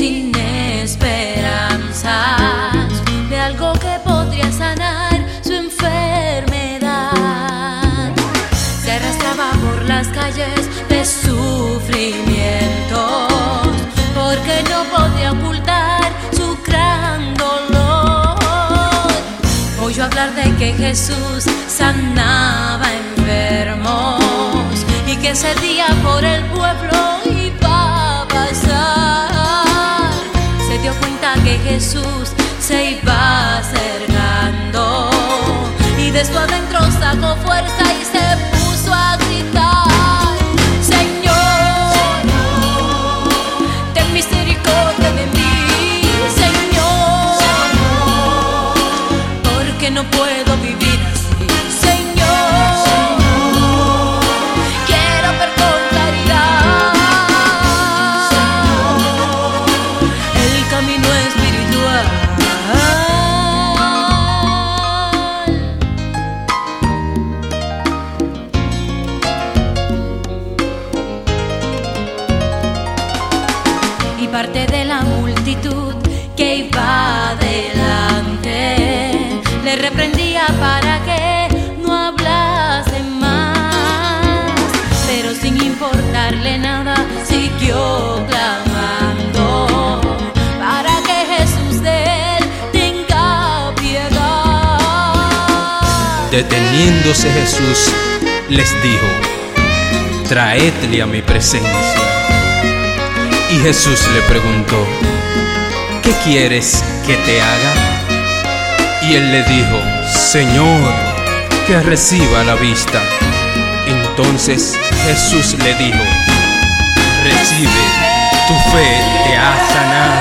sin esperanzas de algo que podría sanar su enfermedad. Se arrastraba por las calles de sufrimientos porque no podía ocultar su gran dolor. Oyó hablar de que Jesús sanaba enfermos y que se día por el pueblo. Jesús se iba acercando y de su adentro sacó fuerza y se puso a gritar, Señor, ten misericordia de mí, Señor, porque no puedo parte de la multitud que iba adelante le reprendía para que no hablase más, pero sin importarle nada siguió clamando para que Jesús de él tenga piedad. Deteniéndose Jesús, les dijo, traedle a mi presencia. Y Jesús le preguntó, ¿qué quieres que te haga? Y él le dijo, Señor, que reciba la vista. Entonces Jesús le dijo, recibe, tu fe te ha.